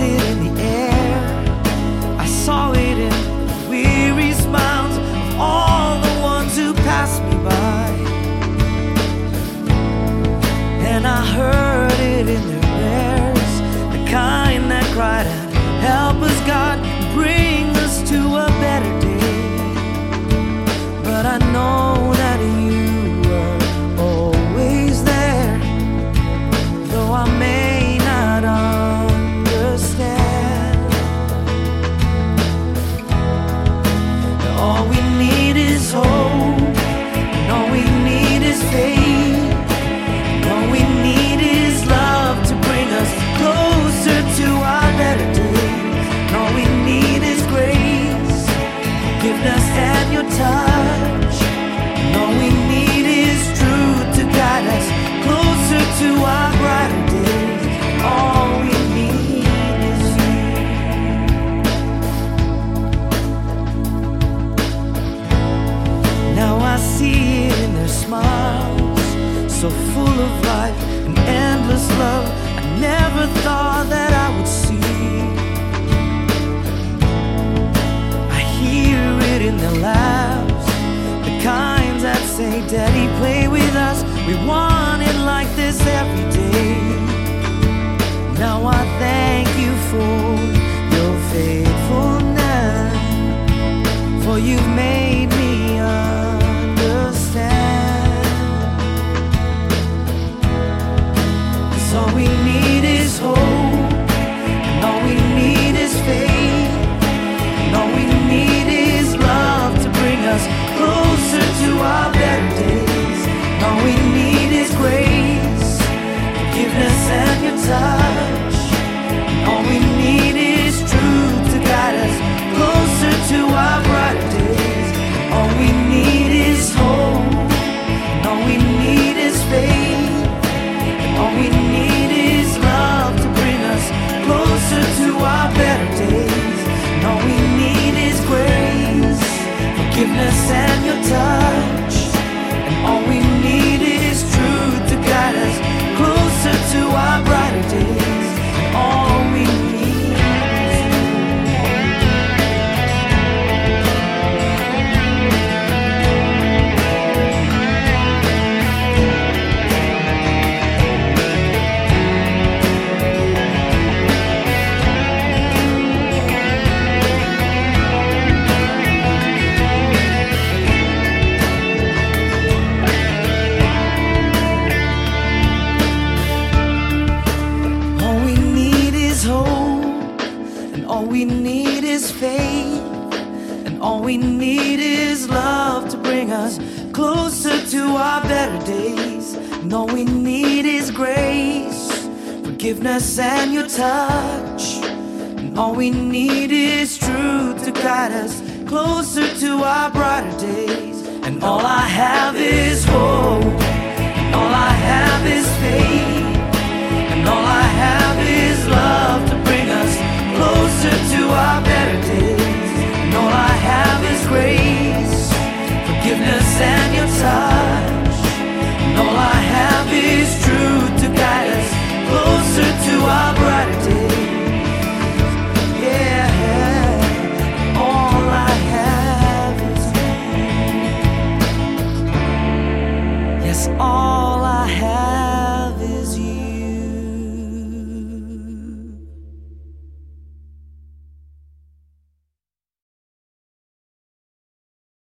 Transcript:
it in the air. I saw it in the weary smiles of all the ones who passed me All we need is hope, and all we need is faith. All we need is love to bring us closer to our better days. All we need is grace, forgiveness, and your touch. All we need is truth to guide us closer to our brighter so full of life and endless love. Better days. And all we need is grace, forgiveness, and your touch. And all we us closer to our better days. And all we need is grace, forgiveness, and your touch. And all we need is truth to guide us closer to our brighter days. And all I have is hope, and all I have is faith. And all I have is love to bring us closer to our. is true to guide us closer to our brighter